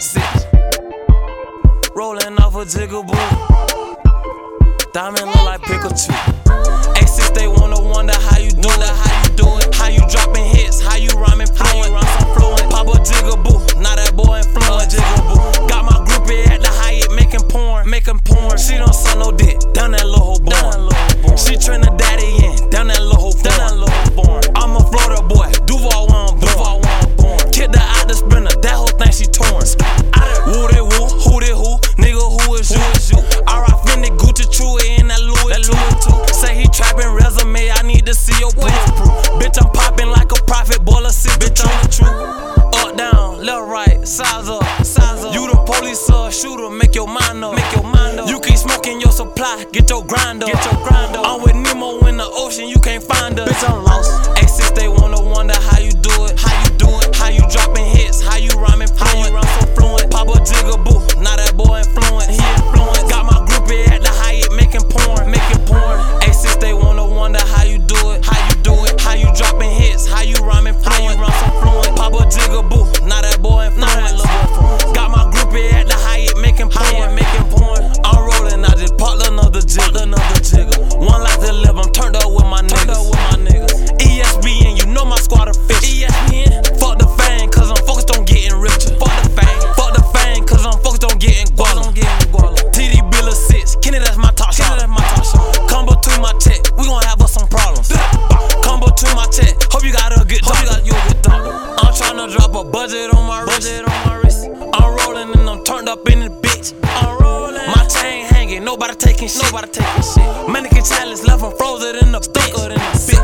six. Rolling off a jiggle boot. Diamond look like pickle two. six, they wanna wonder how you doing that, how you doing, how you dropping hits, how you rhyming fluent, rhyme so fluent. Pop a jiggle now that boy influent jiggle boot. Got my groupie at the Hyatt making porn, making porn. She don't suck no dick, done that. Left, right, size up, size up. You the police or shooter, make your mind up, make your mind up. You keep smoking your supply, get your grind up, get your grind up. I'm with Nemo in the ocean, you can't find us. Bitch, I'm lost. A6, they wanna wonder how I'm drop a budget on my wrist. Budget on my wrist. I'm rolling and I'm turned up in the bitch. I'm rolling. My chain hanging, nobody taking shit. Nobody taking shit. Mannequin challenge left 'em frozen in the bitch.